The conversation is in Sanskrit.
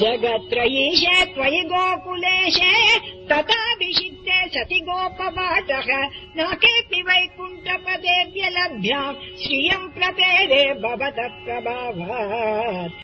जगत्त्रयीशे त्वयि गोकुलेशे तथाभिषिक्ते सति गोपवाटः न केऽपि वैकुण्ठपदेऽप्यलभ्याम् श्रियम् प्रपेदे भवतः प्रभावात्।